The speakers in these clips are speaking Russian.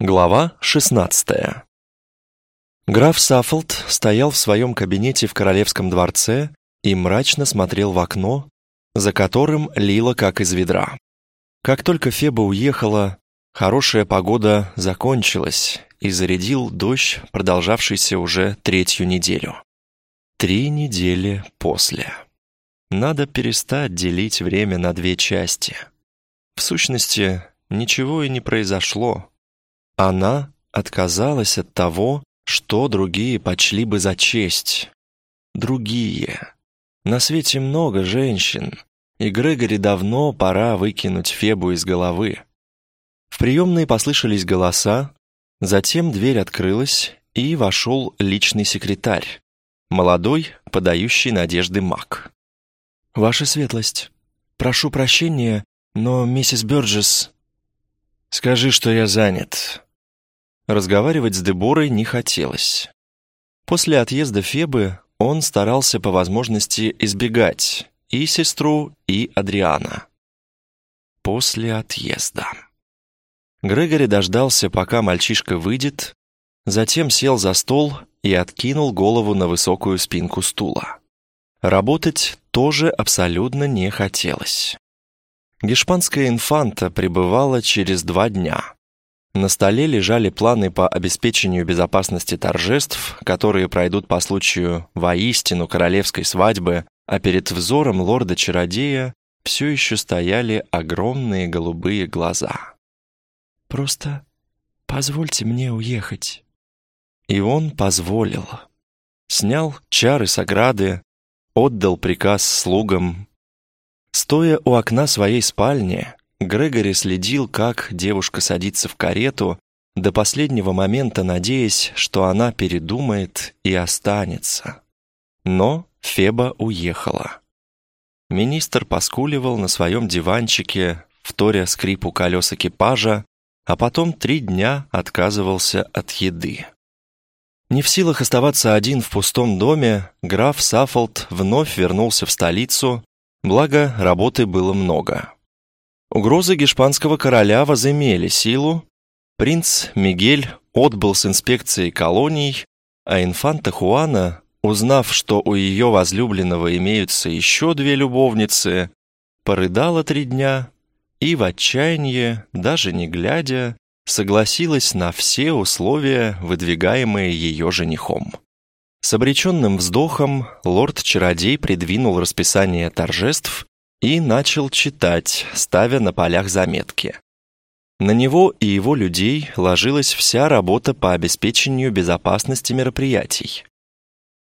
Глава 16 Граф Саффолд стоял в своем кабинете в королевском дворце и мрачно смотрел в окно, за которым лило как из ведра. Как только Феба уехала, хорошая погода закончилась и зарядил дождь, продолжавшийся уже третью неделю. Три недели после. Надо перестать делить время на две части. В сущности, ничего и не произошло. Она отказалась от того, что другие почли бы за честь. Другие. На свете много женщин, и Грегори давно пора выкинуть Фебу из головы. В приемной послышались голоса, затем дверь открылась, и вошел личный секретарь, молодой, подающий надежды маг. «Ваша светлость, прошу прощения, но миссис Бёрджес...» «Скажи, что я занят», Разговаривать с Деборой не хотелось. После отъезда Фебы он старался по возможности избегать и сестру, и Адриана. После отъезда. Грегори дождался, пока мальчишка выйдет, затем сел за стол и откинул голову на высокую спинку стула. Работать тоже абсолютно не хотелось. Гешпанская инфанта прибывала через два дня. На столе лежали планы по обеспечению безопасности торжеств, которые пройдут по случаю воистину королевской свадьбы, а перед взором лорда-чародея все еще стояли огромные голубые глаза. «Просто позвольте мне уехать». И он позволил. Снял чары с ограды, отдал приказ слугам. Стоя у окна своей спальни, Грегори следил, как девушка садится в карету, до последнего момента надеясь, что она передумает и останется. Но Феба уехала. Министр поскуливал на своем диванчике, вторя скрипу колес экипажа, а потом три дня отказывался от еды. Не в силах оставаться один в пустом доме, граф Саффолд вновь вернулся в столицу, благо работы было много. Угрозы гешпанского короля возымели силу, принц Мигель отбыл с инспекцией колоний, а инфанта Хуана, узнав, что у ее возлюбленного имеются еще две любовницы, порыдала три дня и в отчаянии, даже не глядя, согласилась на все условия, выдвигаемые ее женихом. С обреченным вздохом лорд-чародей придвинул расписание торжеств и начал читать, ставя на полях заметки. На него и его людей ложилась вся работа по обеспечению безопасности мероприятий.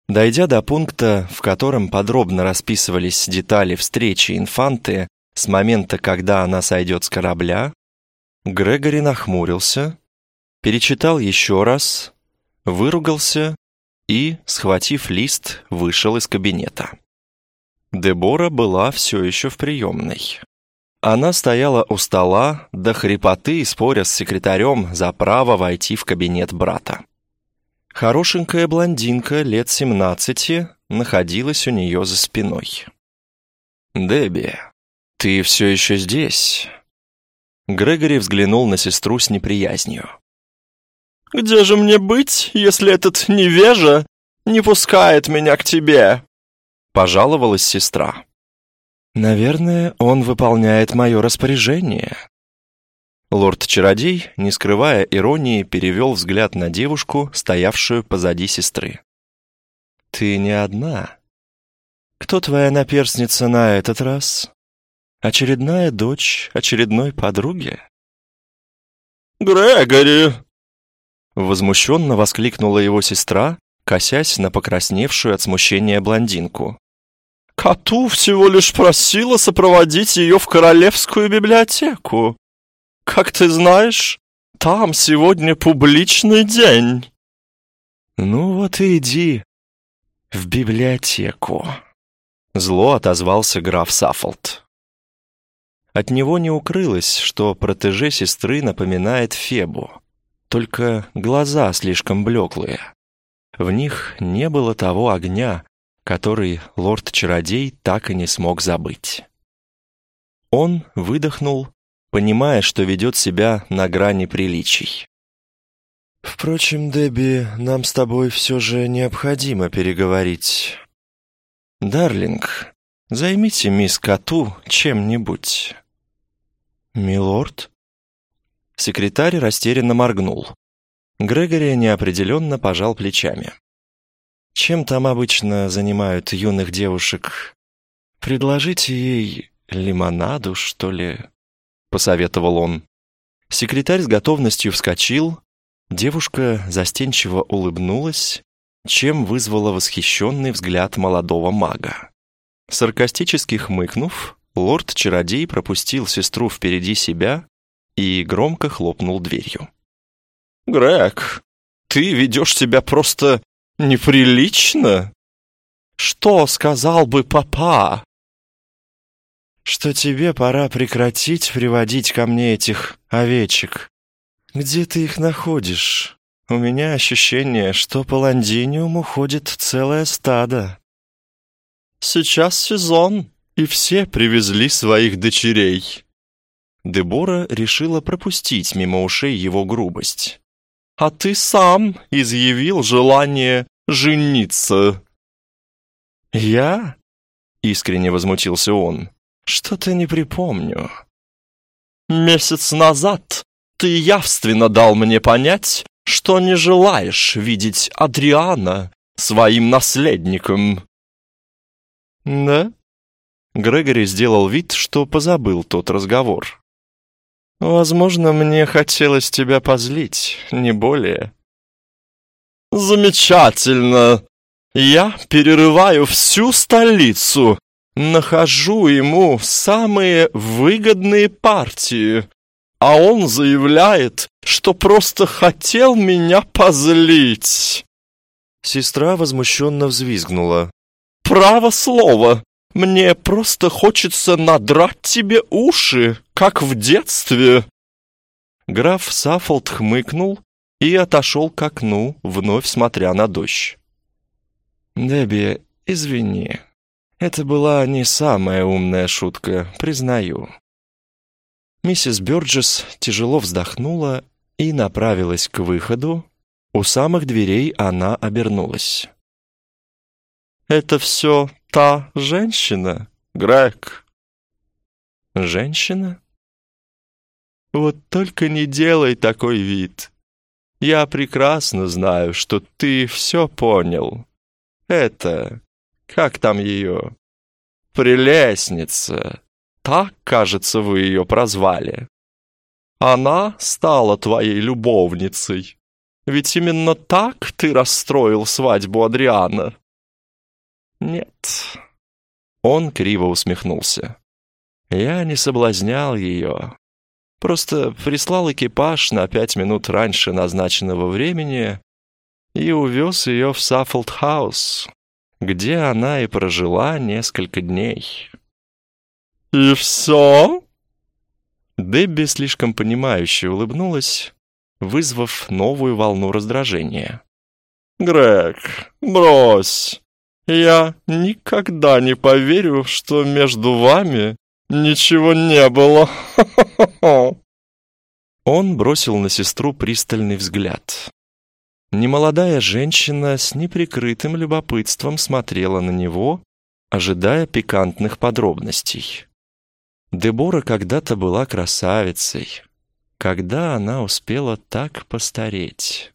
Дойдя до пункта, в котором подробно расписывались детали встречи инфанты с момента, когда она сойдет с корабля, Грегори нахмурился, перечитал еще раз, выругался и, схватив лист, вышел из кабинета. Дебора была все еще в приемной. Она стояла у стола до хрипоты, споря с секретарем за право войти в кабинет брата. Хорошенькая блондинка лет семнадцати находилась у нее за спиной. «Дебби, ты все еще здесь?» Грегори взглянул на сестру с неприязнью. «Где же мне быть, если этот невежа не пускает меня к тебе?» Пожаловалась сестра. «Наверное, он выполняет мое распоряжение». Лорд-чародей, не скрывая иронии, перевел взгляд на девушку, стоявшую позади сестры. «Ты не одна. Кто твоя наперсница на этот раз? Очередная дочь очередной подруги?» «Грегори!» Возмущенно воскликнула его сестра, косясь на покрасневшую от смущения блондинку. Коту всего лишь просила сопроводить ее в королевскую библиотеку. Как ты знаешь, там сегодня публичный день. Ну вот и иди в библиотеку. Зло отозвался граф Саффолд. От него не укрылось, что протеже сестры напоминает Фебу, только глаза слишком блеклые. В них не было того огня, который лорд-чародей так и не смог забыть. Он выдохнул, понимая, что ведет себя на грани приличий. Впрочем, Дебби, нам с тобой все же необходимо переговорить. Дарлинг, займите мисс Коту чем-нибудь. Милорд? Секретарь растерянно моргнул. Грегори неопределенно пожал плечами. Чем там обычно занимают юных девушек? Предложите ей лимонаду, что ли? Посоветовал он. Секретарь с готовностью вскочил, Девушка застенчиво улыбнулась, чем вызвала восхищенный взгляд молодого мага. Саркастически хмыкнув, лорд-чародей пропустил сестру впереди себя и громко хлопнул дверью. «Грег, ты ведешь себя просто неприлично? Что сказал бы папа?» «Что тебе пора прекратить приводить ко мне этих овечек», «Где ты их находишь? У меня ощущение, что по Лондиниум уходит целое стадо». «Сейчас сезон, и все привезли своих дочерей». Дебора решила пропустить мимо ушей его грубость. «А ты сам изъявил желание жениться». «Я?» — искренне возмутился он. «Что-то не припомню». «Месяц назад ты явственно дал мне понять, что не желаешь видеть Адриана своим наследником». «Да?» Грегори сделал вид, что позабыл тот разговор. «Возможно, мне хотелось тебя позлить, не более». «Замечательно! Я перерываю всю столицу, нахожу ему самые выгодные партии, а он заявляет, что просто хотел меня позлить. Сестра возмущенно взвизгнула. «Право слово, мне просто хочется надрать тебе уши, как в детстве». Граф Саффолд хмыкнул и отошел к окну, вновь смотря на дождь. «Дебби, извини, это была не самая умная шутка, признаю. Миссис Бёрджес тяжело вздохнула и направилась к выходу. У самых дверей она обернулась. «Это все та женщина, Грег?» «Женщина?» «Вот только не делай такой вид. Я прекрасно знаю, что ты все понял. Это... Как там ее? Прелестница. Так, кажется, вы ее прозвали. Она стала твоей любовницей. Ведь именно так ты расстроил свадьбу Адриана. Нет. Он криво усмехнулся. Я не соблазнял ее. Просто прислал экипаж на пять минут раньше назначенного времени и увез ее в Саффолд-хаус, где она и прожила несколько дней. «И все?» Дебби слишком понимающе улыбнулась, вызвав новую волну раздражения. «Грег, брось! Я никогда не поверю, что между вами ничего не было!» Он бросил на сестру пристальный взгляд. Немолодая женщина с неприкрытым любопытством смотрела на него, ожидая пикантных подробностей. Дебора когда-то была красавицей. Когда она успела так постареть?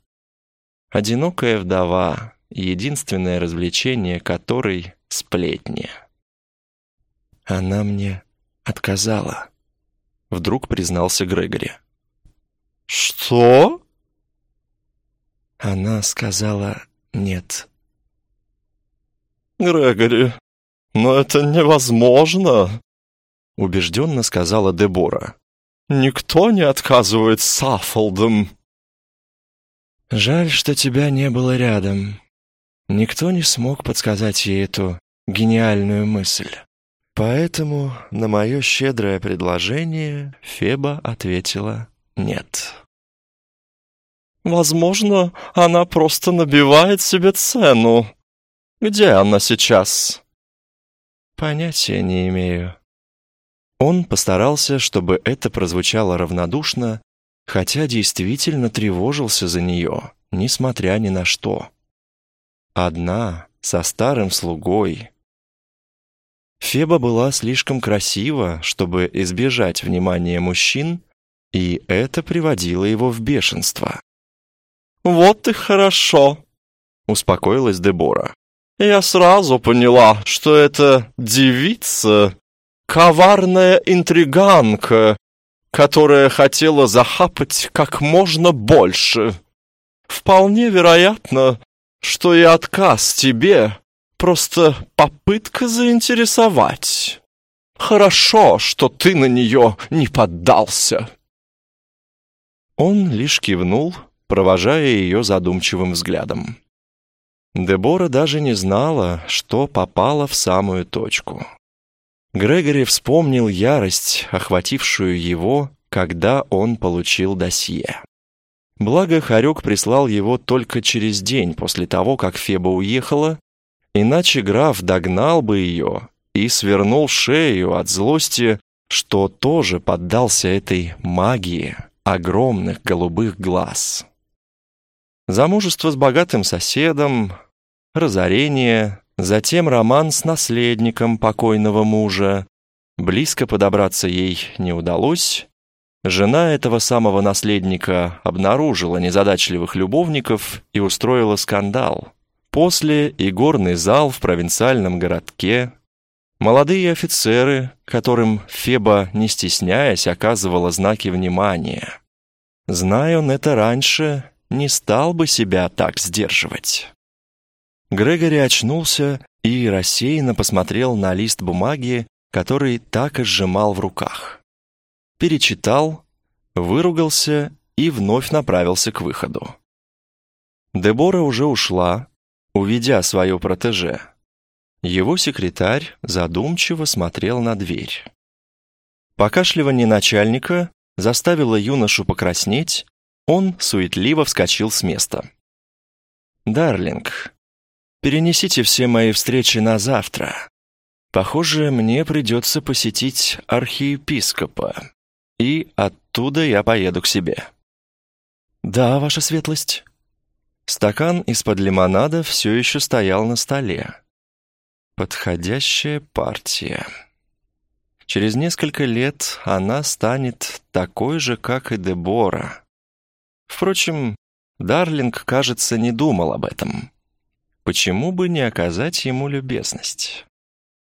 Одинокая вдова, единственное развлечение которой — сплетни. Она мне отказала, — вдруг признался Грегори. «Что?» Она сказала «нет». «Грегори, но это невозможно!» убежденно сказала Дебора. «Никто не отказывает Саффолдом». «Жаль, что тебя не было рядом. Никто не смог подсказать ей эту гениальную мысль. Поэтому на мое щедрое предложение Феба ответила «нет». «Возможно, она просто набивает себе цену. Где она сейчас?» «Понятия не имею», он постарался, чтобы это прозвучало равнодушно, хотя действительно тревожился за нее, несмотря ни на что. Одна, со старым слугой. Феба была слишком красива, чтобы избежать внимания мужчин, и это приводило его в бешенство. «Вот и хорошо», — успокоилась Дебора. «Я сразу поняла, что это девица, коварная интриганка, которая хотела захапать как можно больше. Вполне вероятно, что и отказ тебе просто попытка заинтересовать. Хорошо, что ты на нее не поддался». Он лишь кивнул, провожая ее задумчивым взглядом. Дебора даже не знала, что попала в самую точку. Грегори вспомнил ярость, охватившую его, когда он получил досье. Благо, Харек прислал его только через день после того, как Феба уехала, иначе граф догнал бы ее и свернул шею от злости, что тоже поддался этой магии огромных голубых глаз. Замужество с богатым соседом, разорение, затем роман с наследником покойного мужа. Близко подобраться ей не удалось. Жена этого самого наследника обнаружила незадачливых любовников и устроила скандал. После и горный зал в провинциальном городке, молодые офицеры, которым Феба, не стесняясь, оказывала знаки внимания. Зная он это раньше, не стал бы себя так сдерживать. Грегори очнулся и рассеянно посмотрел на лист бумаги, который так и сжимал в руках. Перечитал, выругался и вновь направился к выходу. Дебора уже ушла, увидя свое протеже. Его секретарь задумчиво смотрел на дверь. Покашливание начальника заставило юношу покраснеть он суетливо вскочил с места. «Дарлинг, перенесите все мои встречи на завтра. Похоже, мне придется посетить архиепископа, и оттуда я поеду к себе». «Да, ваша светлость». Стакан из-под лимонада все еще стоял на столе. Подходящая партия. Через несколько лет она станет такой же, как и Дебора. Впрочем, Дарлинг, кажется, не думал об этом. Почему бы не оказать ему любезность?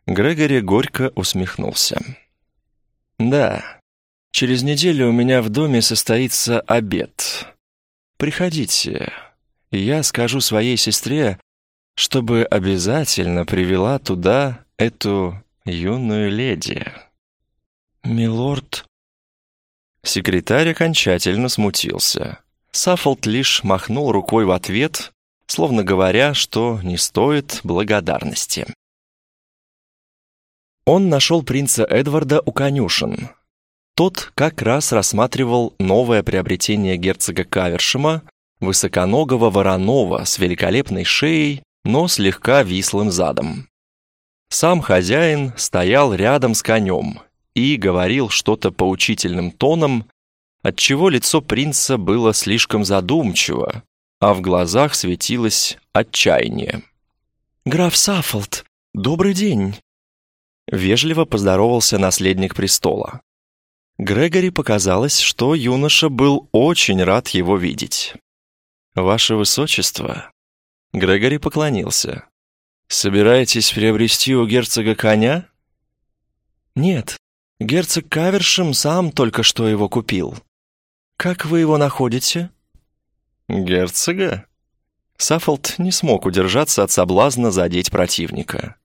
Грегори горько усмехнулся. «Да, через неделю у меня в доме состоится обед. Приходите, и я скажу своей сестре, чтобы обязательно привела туда эту юную леди». «Милорд...» Секретарь окончательно смутился. Саффолд лишь махнул рукой в ответ, словно говоря, что не стоит благодарности. Он нашел принца Эдварда у конюшен. Тот как раз рассматривал новое приобретение герцога Кавершема, высоконогого вороного с великолепной шеей, но слегка вислым задом. Сам хозяин стоял рядом с конем и говорил что-то поучительным тоном, отчего лицо принца было слишком задумчиво, а в глазах светилось отчаяние. «Граф Саффолд, добрый день!» Вежливо поздоровался наследник престола. Грегори показалось, что юноша был очень рад его видеть. «Ваше высочество!» Грегори поклонился. «Собираетесь приобрести у герцога коня?» «Нет, герцог Кавершем сам только что его купил. «Как вы его находите?» «Герцога?» Саффолд не смог удержаться от соблазна задеть противника.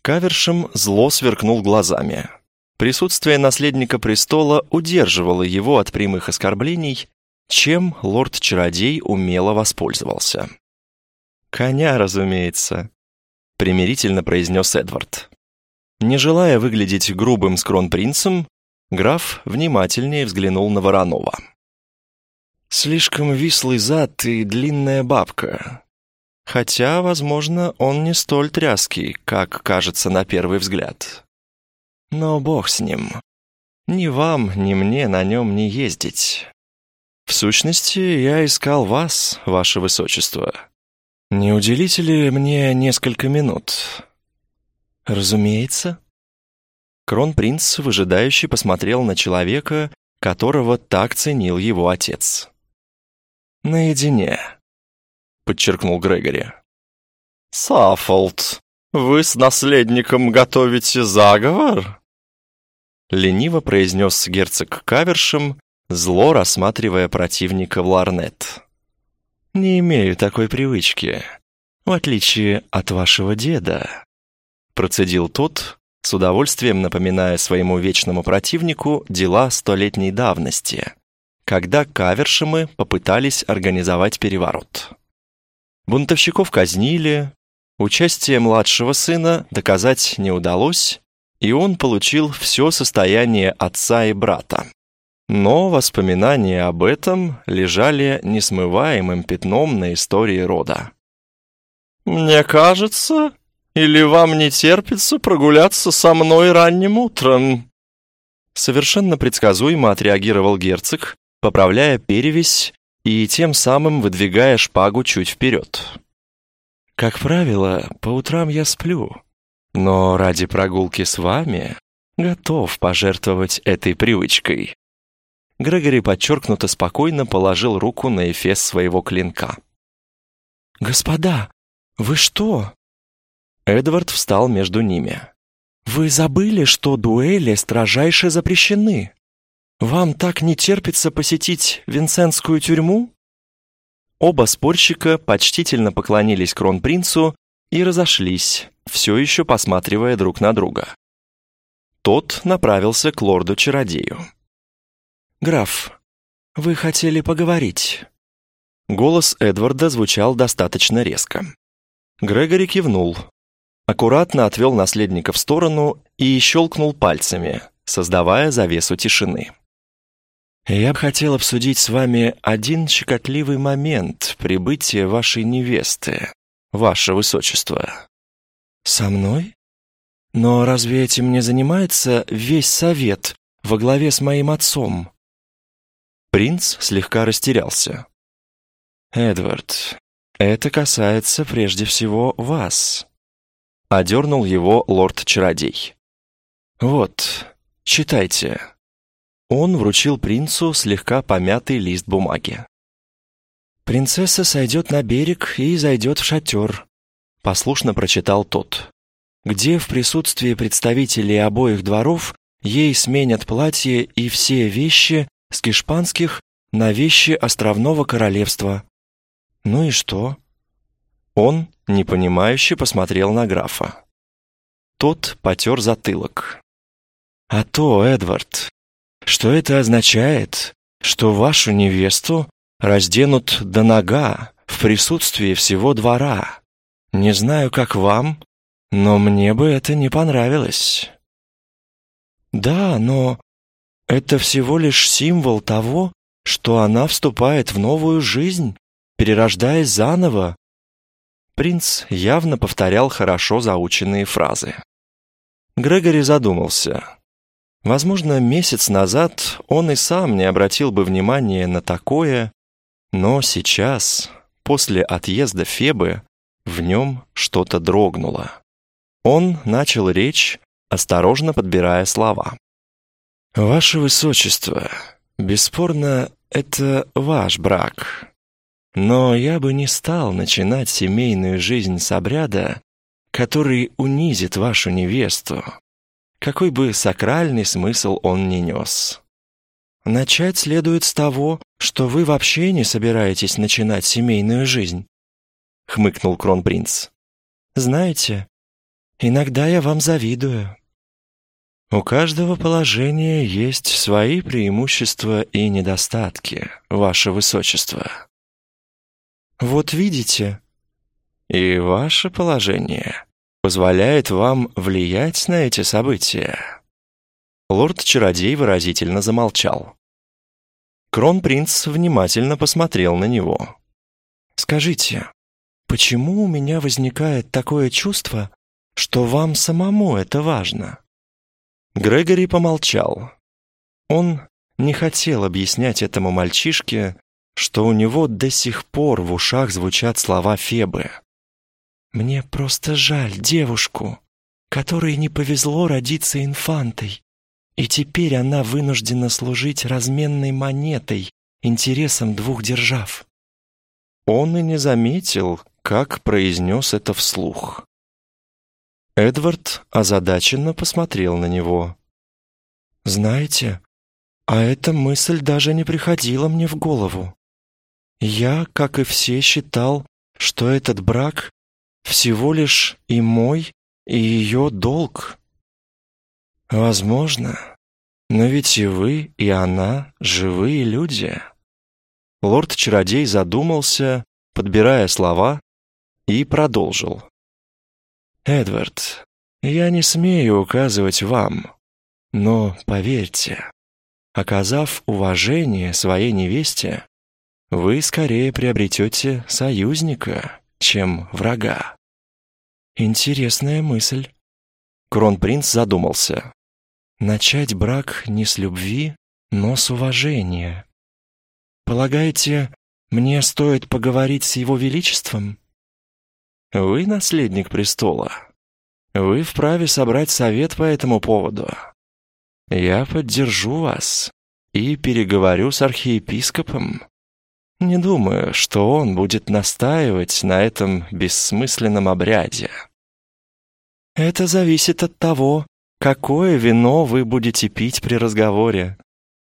Кавершем зло сверкнул глазами. Присутствие наследника престола удерживало его от прямых оскорблений, чем лорд-чародей умело воспользовался. «Коня, разумеется», — примирительно произнес Эдвард. Не желая выглядеть грубым с кронпринцем, Граф внимательнее взглянул на Воронова. «Слишком вислый зад и длинная бабка. Хотя, возможно, он не столь тряский, как кажется на первый взгляд. Но бог с ним. Ни вам, ни мне на нем не ездить. В сущности, я искал вас, ваше высочество. Не уделите ли мне несколько минут? Разумеется. Кронпринц выжидающе посмотрел на человека, которого так ценил его отец. «Наедине», — подчеркнул Грегори. «Саффолд, вы с наследником готовите заговор?» Лениво произнес герцог Кавершем, зло рассматривая противника в ларнет. «Не имею такой привычки, в отличие от вашего деда», процедил тот, с удовольствием напоминая своему вечному противнику дела столетней давности, когда кавершемы попытались организовать переворот. Бунтовщиков казнили, участие младшего сына доказать не удалось, и он получил все состояние отца и брата. Но воспоминания об этом лежали несмываемым пятном на истории рода. «Мне кажется, или вам не терпится прогуляться со мной ранним утром?» Совершенно предсказуемо отреагировал герцог, поправляя перевязь и тем самым выдвигая шпагу чуть вперед. «Как правило, по утрам я сплю, но ради прогулки с вами готов пожертвовать этой привычкой». Грегори подчеркнуто спокойно положил руку на эфес своего клинка. «Господа, вы что?» Эдвард встал между ними. «Вы забыли, что дуэли строжайше запрещены? Вам так не терпится посетить Винсентскую тюрьму?» Оба спорщика почтительно поклонились кронпринцу и разошлись, все еще посматривая друг на друга. Тот направился к лорду-чародею. «Граф, вы хотели поговорить?» Голос Эдварда звучал достаточно резко. Грегори кивнул, аккуратно отвел наследника в сторону и щелкнул пальцами, создавая завесу тишины. «Я бы хотел обсудить с вами один щекотливый момент прибытия вашей невесты, ваше высочество». «Со мной? Но разве этим не занимается весь совет во главе с моим отцом?» Принц слегка растерялся. «Эдвард, это касается прежде всего вас», — одернул его лорд-чародей. «Вот, читайте». Он вручил принцу слегка помятый лист бумаги. «Принцесса сойдет на берег и зайдет в шатер», — послушно прочитал тот, «где в присутствии представителей обоих дворов ей сменят платье и все вещи с кишпанских на вещи островного королевства». «Ну и что?» Он, непонимающе, посмотрел на графа. Тот потер затылок. «А то, Эдвард, что это означает, что вашу невесту разденут до нога в присутствии всего двора. Не знаю, как вам, но мне бы это не понравилось». «Да, но это всего лишь символ того, что она вступает в новую жизнь, перерождаясь заново Принц явно повторял хорошо заученные фразы. Грегори задумался. Возможно, месяц назад он и сам не обратил бы внимания на такое, но сейчас, после отъезда Фебы, в нем что-то дрогнуло. Он начал речь, осторожно подбирая слова. «Ваше Высочество, бесспорно, это ваш брак. Но я бы не стал начинать семейную жизнь с обряда, который унизит вашу невесту, какой бы сакральный смысл он ни нес. Начать следует с того, что вы вообще не собираетесь начинать семейную жизнь, хмыкнул кронпринц. Знаете, иногда я вам завидую. У каждого положения есть свои преимущества и недостатки, ваше высочество. Вот видите, и ваше положение позволяет вам влиять на эти события. Лорд-чародей выразительно замолчал. Кронпринц внимательно посмотрел на него. «Скажите, почему у меня возникает такое чувство, что вам самому это важно?» Грегори помолчал. Он не хотел объяснять этому мальчишке, что у него до сих пор в ушах звучат слова Фебы. «Мне просто жаль девушку, которой не повезло родиться инфантой, и теперь она вынуждена служить разменной монетой интересам двух держав». Он и не заметил, как произнес это вслух. Эдвард озадаченно посмотрел на него. «Знаете, а эта мысль даже не приходила мне в голову. Я, как и все, считал, что этот брак всего лишь и мой, и ее долг. Возможно, но ведь и вы, и она живые люди. Лорд-чародей задумался, подбирая слова, и продолжил. «Эдвард, я не смею указывать вам, но поверьте, оказав уважение своей невесте, вы скорее приобретете союзника, чем врага. Интересная мысль. Кронпринц задумался. Начать брак не с любви, но с уважения. Полагаете, мне стоит поговорить с его величеством? Вы наследник престола. Вы вправе собрать совет по этому поводу. Я поддержу вас и переговорю с архиепископом. Не думаю, что он будет настаивать на этом бессмысленном обряде. Это зависит от того, какое вино вы будете пить при разговоре,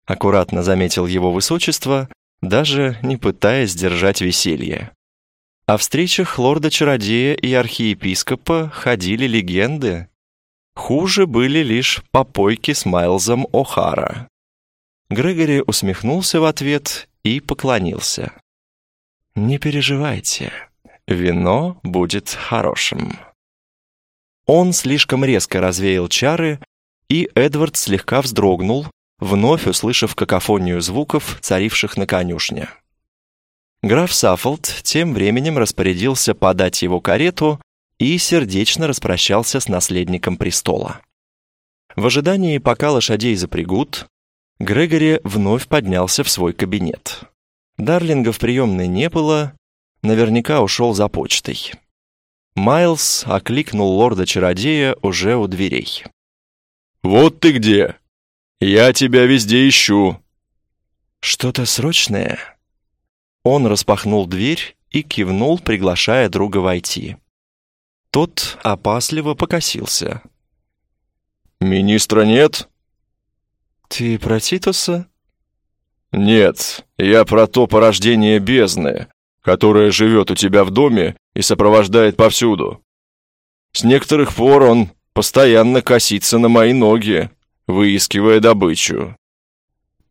аккуратно заметил его высочество, даже не пытаясь держать веселье. О встречах лорда-чародея и архиепископа ходили легенды. Хуже были лишь попойки с Майлзом О'Хара. Грегори усмехнулся в ответ и поклонился. «Не переживайте, вино будет хорошим». Он слишком резко развеял чары, и Эдвард слегка вздрогнул, вновь услышав какофонию звуков, царивших на конюшне. Граф Саффолд тем временем распорядился подать его карету и сердечно распрощался с наследником престола. В ожидании, пока лошадей запрягут, Грегори вновь поднялся в свой кабинет. Дарлинга в приемной не было, наверняка ушел за почтой. Майлз окликнул лорда-чародея уже у дверей. «Вот ты где! Я тебя везде ищу!» «Что-то срочное?» Он распахнул дверь и кивнул, приглашая друга войти. Тот опасливо покосился. «Министра нет?» «Ты про Титуса?» «Нет, я про то порождение бездны, которое живет у тебя в доме и сопровождает повсюду. С некоторых пор он постоянно косится на мои ноги, выискивая добычу».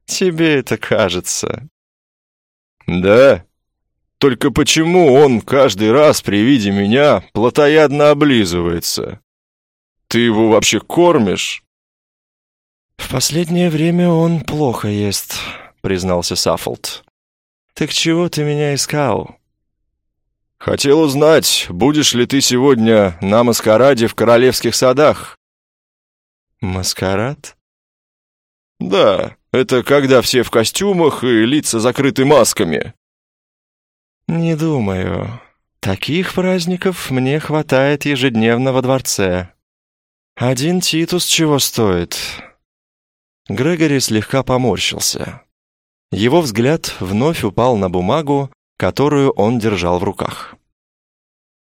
«Тебе это кажется». «Да? Только почему он каждый раз при виде меня плотоядно облизывается? Ты его вообще кормишь?» «В последнее время он плохо ест», — признался Саффолд. «Так чего ты меня искал?» «Хотел узнать, будешь ли ты сегодня на маскараде в королевских садах?» «Маскарад?» «Да, это когда все в костюмах и лица закрыты масками». «Не думаю. Таких праздников мне хватает ежедневно во дворце. Один Титус чего стоит?» Грегори слегка поморщился. Его взгляд вновь упал на бумагу, которую он держал в руках.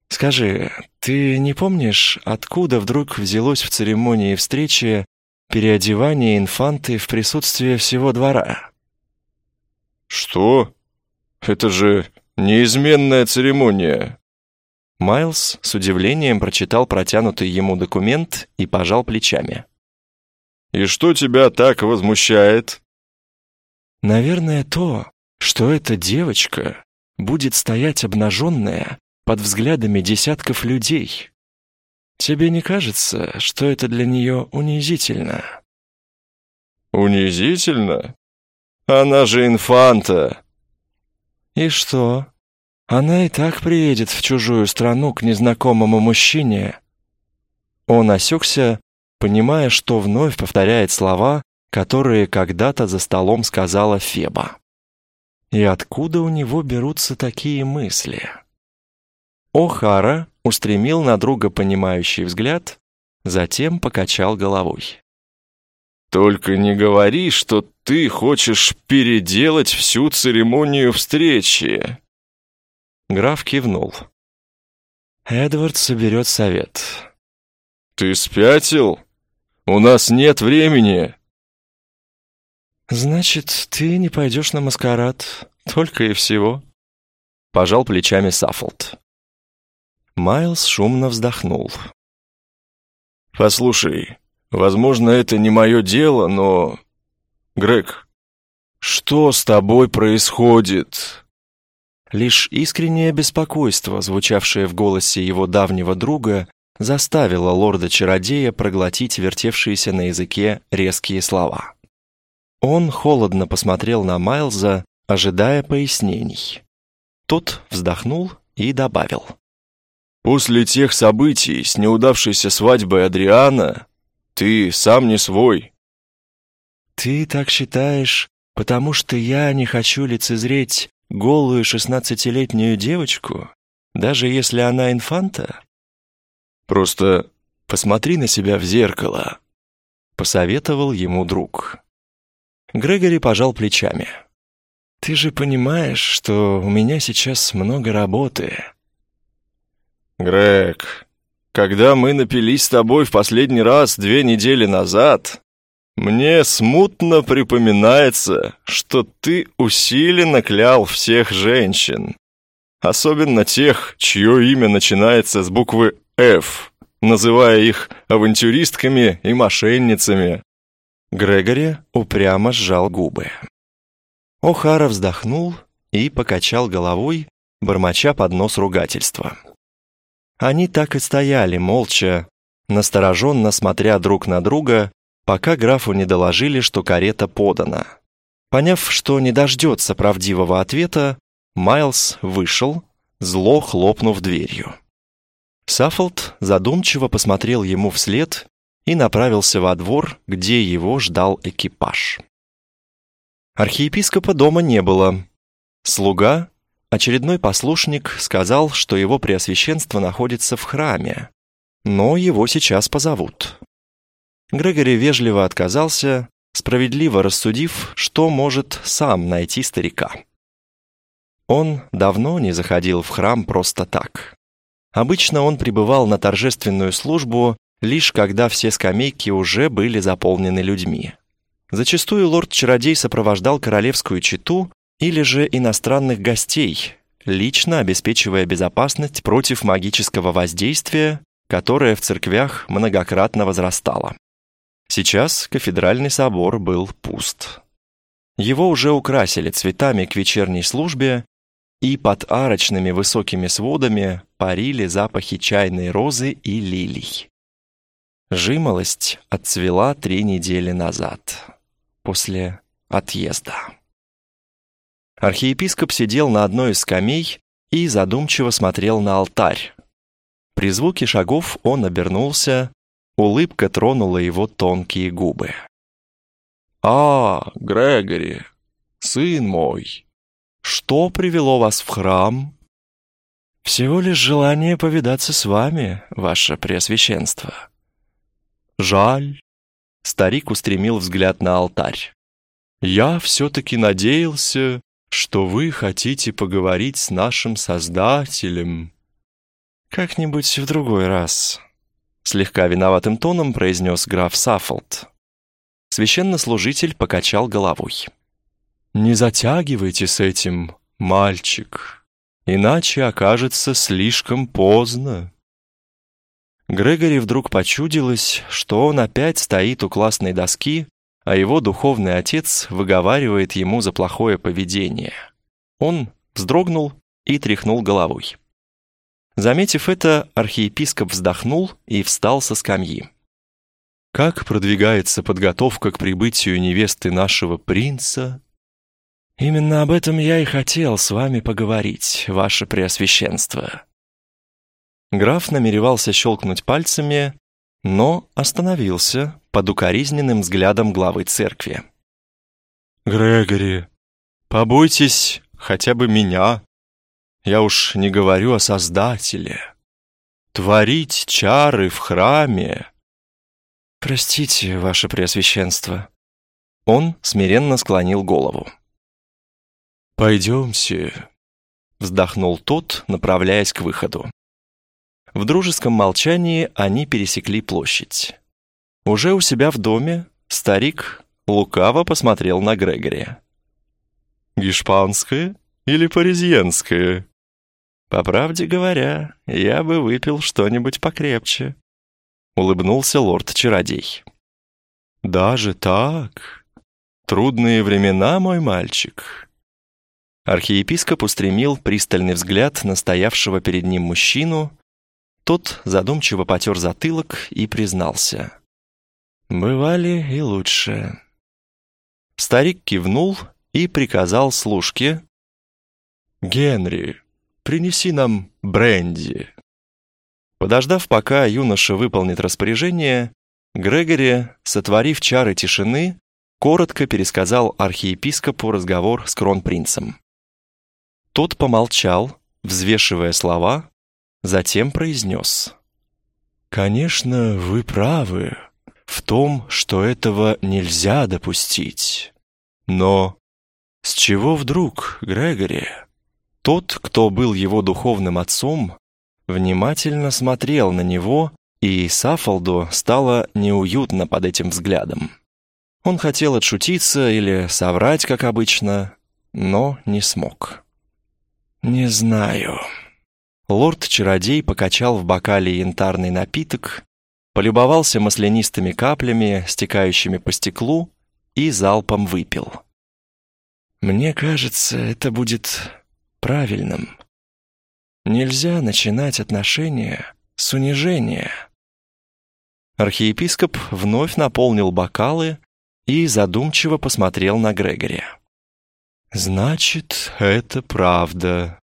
«Скажи, ты не помнишь, откуда вдруг взялось в церемонии встречи переодевание инфанты в присутствии всего двора?» «Что? Это же неизменная церемония!» Майлз с удивлением прочитал протянутый ему документ и пожал плечами. И что тебя так возмущает? Наверное, то, что эта девочка будет стоять обнаженная под взглядами десятков людей. Тебе не кажется, что это для нее унизительно? Унизительно? Она же инфанта. И что? Она и так приедет в чужую страну к незнакомому мужчине. Он осекся, понимая, что вновь повторяет слова, которые когда-то за столом сказала Феба. И откуда у него берутся такие мысли? О'Хара устремил на друга понимающий взгляд, затем покачал головой. «Только не говори, что ты хочешь переделать всю церемонию встречи!» Граф кивнул. Эдвард соберет совет. «Ты спятил? У нас нет времени!» «Значит, ты не пойдешь на маскарад, только и всего?» Пожал плечами Саффолд. Майлз шумно вздохнул. «Послушай, возможно, это не мое дело, но... Грег, что с тобой происходит?» Лишь искреннее беспокойство, звучавшее в голосе его давнего друга, заставило лорда-чародея проглотить вертевшиеся на языке резкие слова. Он холодно посмотрел на Майлза, ожидая пояснений. Тот вздохнул и добавил. «После тех событий с неудавшейся свадьбой Адриана ты сам не свой». «Ты так считаешь, потому что я не хочу лицезреть голую шестнадцатилетнюю девочку, даже если она инфанта?» «Просто посмотри на себя в зеркало», — посоветовал ему друг. Грегори пожал плечами. «Ты же понимаешь, что у меня сейчас много работы». «Грег, когда мы напились с тобой в последний раз две недели назад, мне смутно припоминается, что ты усиленно клял всех женщин, особенно тех, чье имя начинается с буквы «Ф», называя их авантюристками и мошенницами. Грегори упрямо сжал губы. О'Хара вздохнул и покачал головой, бормоча под нос ругательства. Они так и стояли молча, настороженно смотря друг на друга, пока графу не доложили, что карета подана. Поняв, что не дождется правдивого ответа, Майлз вышел, зло хлопнув дверью. Саффолд задумчиво посмотрел ему вслед и направился во двор, где его ждал экипаж. Архиепископа дома не было. Слуга, очередной послушник, сказал, что его преосвященство находится в храме, но его сейчас позовут. Грегори вежливо отказался, справедливо рассудив, что может сам найти старика. Он давно не заходил в храм просто так. Обычно он пребывал на торжественную службу лишь когда все скамейки уже были заполнены людьми. Зачастую лорд-чародей сопровождал королевскую чету или же иностранных гостей, лично обеспечивая безопасность против магического воздействия, которое в церквях многократно возрастало. Сейчас кафедральный собор был пуст. Его уже украсили цветами к вечерней службе, и под арочными высокими сводами парили запахи чайной розы и лилий. Жимолость отцвела три недели назад, после отъезда. Архиепископ сидел на одной из скамей и задумчиво смотрел на алтарь. При звуке шагов он обернулся, улыбка тронула его тонкие губы. «А, Грегори, сын мой, что привело вас в храм?» «Всего лишь желание повидаться с вами, ваше преосвященство», Жаль. Старик устремил взгляд на алтарь. Я все-таки надеялся, что вы хотите поговорить с нашим Создателем. Как-нибудь в другой раз. Слегка виноватым тоном произнес граф Саффолд. Священнослужитель покачал головой. «Не затягивайте с этим, мальчик, иначе окажется слишком поздно». Грегори вдруг почудилось, что он опять стоит у классной доски, а его духовный отец выговаривает ему за плохое поведение. Он вздрогнул и тряхнул головой. Заметив это, архиепископ вздохнул и встал со скамьи. «Как продвигается подготовка к прибытию невесты нашего принца?» «Именно об этом я и хотел с вами поговорить, ваше преосвященство», Граф намеревался щелкнуть пальцами, но остановился, под укоризненным взглядом главы церкви. «Грегори, побойтесь хотя бы меня. Я уж не говорю о Создателе. Творить чары в храме...» «Простите, ваше Преосвященство». Он смиренно склонил голову. «Пойдемте», — вздохнул тот, направляясь к выходу. В дружеском молчании они пересекли площадь. Уже у себя в доме старик лукаво посмотрел на Грегори. «Гешпанское или паризьенское?» «По правде говоря, я бы выпил что-нибудь покрепче», — улыбнулся лорд-чародей. «Даже так? Трудные времена, мой мальчик». Архиепископ устремил пристальный взгляд на стоявшего перед ним мужчину, тот задумчиво потер затылок и признался. «Бывали и лучше». Старик кивнул и приказал служке. «Генри, принеси нам бренди». Подождав, пока юноша выполнит распоряжение, Грегори, сотворив чары тишины, коротко пересказал архиепископу разговор с кронпринцем. Тот помолчал, взвешивая слова, Затем произнес. «Конечно, вы правы в том, что этого нельзя допустить. Но с чего вдруг, Грегори?» Тот, кто был его духовным отцом, внимательно смотрел на него, и Сафолду стало неуютно под этим взглядом. Он хотел отшутиться или соврать, как обычно, но не смог. «Не знаю», Лорд-чародей покачал в бокале янтарный напиток, полюбовался маслянистыми каплями, стекающими по стеклу, и залпом выпил. «Мне кажется, это будет правильным. Нельзя начинать отношения с унижения». Архиепископ вновь наполнил бокалы и задумчиво посмотрел на Грегори. «Значит, это правда.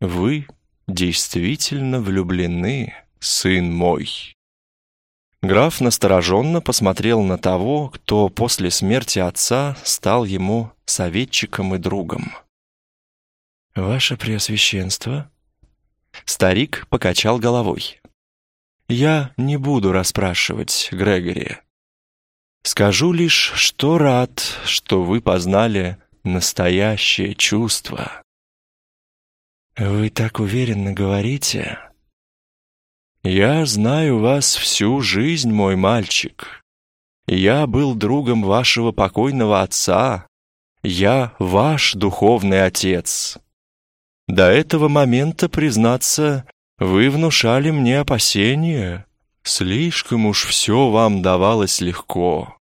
Вы действительно влюблены, сын мой». Граф настороженно посмотрел на того, кто после смерти отца стал ему советчиком и другом. «Ваше Преосвященство?» Старик покачал головой. «Я не буду расспрашивать Грегори. Скажу лишь, что рад, что вы познали настоящее чувство. «Вы так уверенно говорите?» «Я знаю вас всю жизнь, мой мальчик. Я был другом вашего покойного отца. Я ваш духовный отец. До этого момента, признаться, вы внушали мне опасения. Слишком уж все вам давалось легко.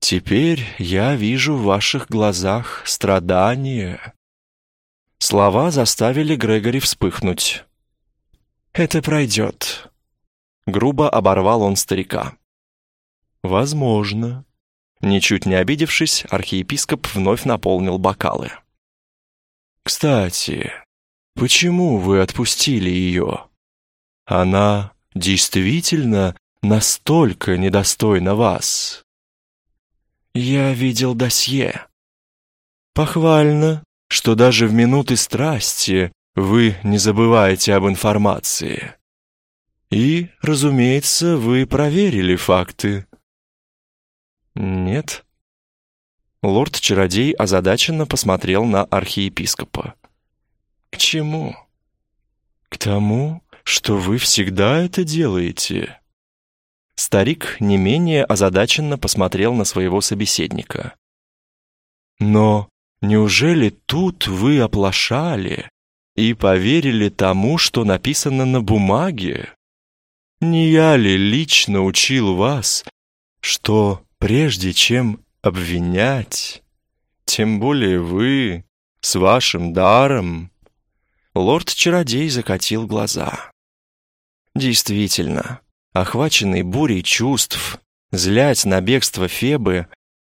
Теперь я вижу в ваших глазах страдания, Слова заставили Грегори вспыхнуть. «Это пройдет», — грубо оборвал он старика. «Возможно». Ничуть не обидевшись, архиепископ вновь наполнил бокалы. «Кстати, почему вы отпустили ее? Она действительно настолько недостойна вас?» «Я видел досье». «Похвально что даже в минуты страсти вы не забываете об информации. И, разумеется, вы проверили факты. Нет. Лорд-чародей озадаченно посмотрел на архиепископа. К чему? К тому, что вы всегда это делаете. Старик не менее озадаченно посмотрел на своего собеседника. Но Неужели тут вы оплошали и поверили тому, что написано на бумаге? Не я ли лично учил вас, что прежде чем обвинять, тем более вы с вашим даром, лорд-чародей закатил глаза. Действительно, охваченный бурей чувств, злять на бегство Фебы,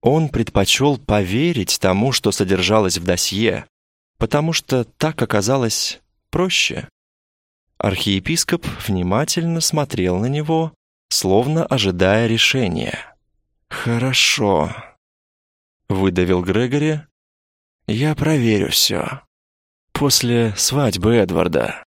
он предпочел поверить тому, что содержалось в досье, потому что так оказалось проще. Архиепископ внимательно смотрел на него, словно ожидая решения. «Хорошо», — выдавил Грегори. «Я проверю все. После свадьбы Эдварда».